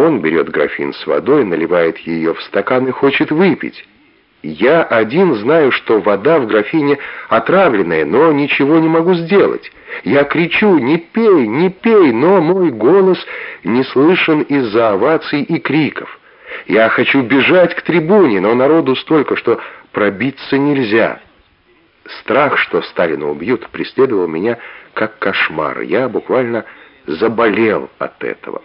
Он берет графин с водой, наливает ее в стакан и хочет выпить. Я один знаю, что вода в графине отравленная, но ничего не могу сделать. Я кричу «Не пей, не пей!», но мой голос не слышен из-за оваций и криков. Я хочу бежать к трибуне, но народу столько, что пробиться нельзя. Страх, что Сталина убьют, преследовал меня как кошмар. Я буквально заболел от этого.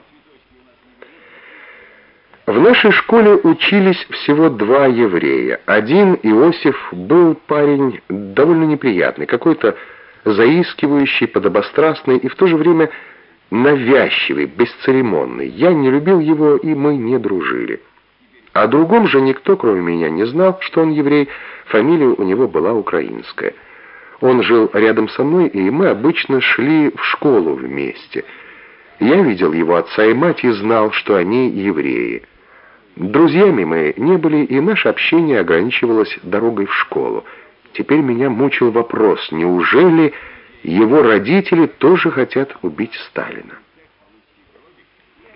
В нашей школе учились всего два еврея. Один, Иосиф, был парень довольно неприятный, какой-то заискивающий, подобострастный и в то же время навязчивый, бесцеремонный. Я не любил его, и мы не дружили. О другом же никто, кроме меня, не знал, что он еврей, фамилия у него была украинская. Он жил рядом со мной, и мы обычно шли в школу вместе. Я видел его отца и мать и знал, что они евреи. Друзьями мы не были, и наше общение ограничивалось дорогой в школу. Теперь меня мучил вопрос, неужели его родители тоже хотят убить Сталина?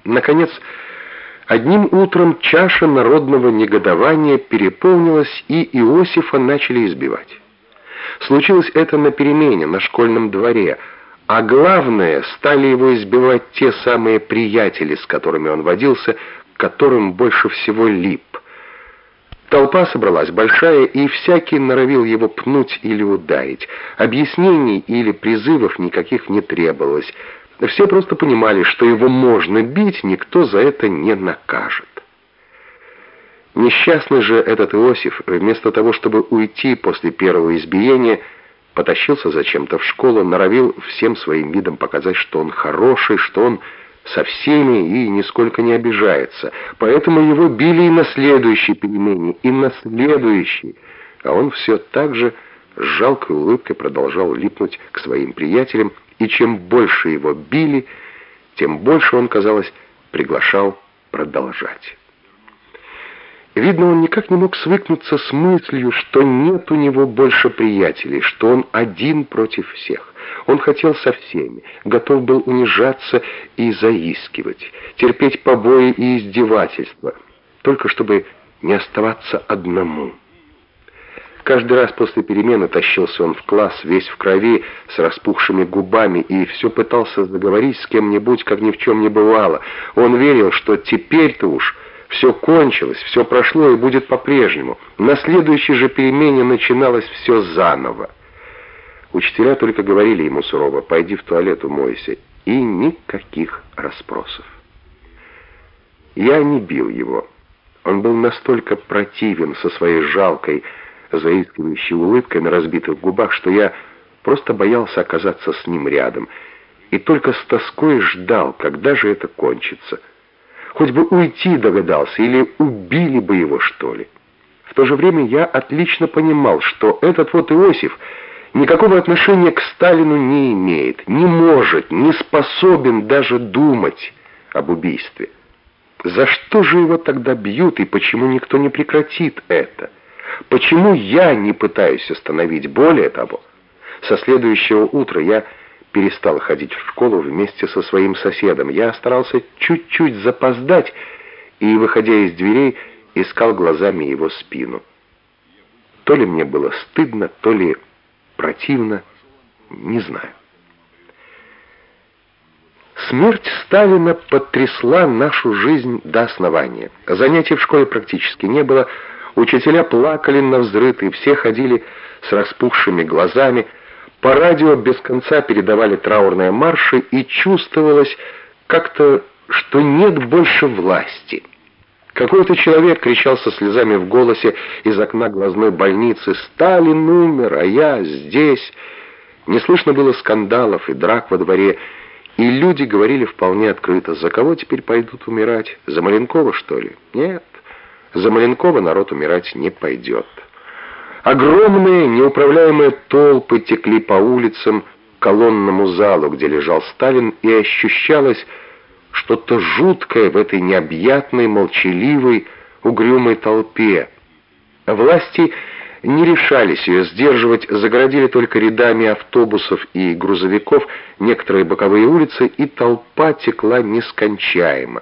Наконец, одним утром чаша народного негодования переполнилась, и Иосифа начали избивать. Случилось это на перемене, на школьном дворе, а главное, стали его избивать те самые приятели, с которыми он водился, которым больше всего лип. Толпа собралась большая, и всякий норовил его пнуть или ударить. Объяснений или призывов никаких не требовалось. Все просто понимали, что его можно бить, никто за это не накажет. Несчастный же этот Иосиф, вместо того, чтобы уйти после первого избиения, потащился зачем-то в школу, норовил всем своим видом показать, что он хороший, что он со всеми и нисколько не обижается. Поэтому его били и на следующей перемене, и на следующей. А он все так же с жалкой улыбкой продолжал липнуть к своим приятелям, и чем больше его били, тем больше он, казалось, приглашал продолжать. Видно, он никак не мог свыкнуться с мыслью, что нет у него больше приятелей, что он один против всех. Он хотел со всеми, готов был унижаться и заискивать, терпеть побои и издевательства, только чтобы не оставаться одному. Каждый раз после перемены тащился он в класс весь в крови, с распухшими губами, и все пытался заговорить с кем-нибудь, как ни в чем не бывало. Он верил, что теперь-то уж все кончилось, все прошло и будет по-прежнему. На следующей же перемене начиналось все заново. Учителя только говорили ему сурово «пойди в туалет, умойся», и никаких расспросов. Я не бил его. Он был настолько противен со своей жалкой, заискивающей улыбкой на разбитых губах, что я просто боялся оказаться с ним рядом, и только с тоской ждал, когда же это кончится. Хоть бы уйти догадался, или убили бы его, что ли. В то же время я отлично понимал, что этот вот Иосиф никакого отношения к Сталину не имеет, не может, не способен даже думать об убийстве. За что же его тогда бьют и почему никто не прекратит это? Почему я не пытаюсь остановить более того? Со следующего утра я перестал ходить в школу вместе со своим соседом. Я старался чуть-чуть запоздать и, выходя из дверей, искал глазами его спину. То ли мне было стыдно, то ли противно, не знаю. Смерть Сталина потрясла нашу жизнь до основания. Занятий в школе практически не было, учителя плакали на взрыв, все ходили с распухшими глазами, по радио без конца передавали траурные марши, и чувствовалось как-то, что нет больше власти. Какой-то человек кричал со слезами в голосе из окна глазной больницы «Сталин умер, а я здесь». Не слышно было скандалов и драк во дворе, и люди говорили вполне открыто, за кого теперь пойдут умирать? За Маленкова, что ли? Нет, за Маленкова народ умирать не пойдет. Огромные, неуправляемые толпы текли по улицам к колонному залу, где лежал Сталин, и ощущалось что-то жуткое в этой необъятной, молчаливой, угрюмой толпе. Власти не решались ее сдерживать, загородили только рядами автобусов и грузовиков некоторые боковые улицы, и толпа текла нескончаемо.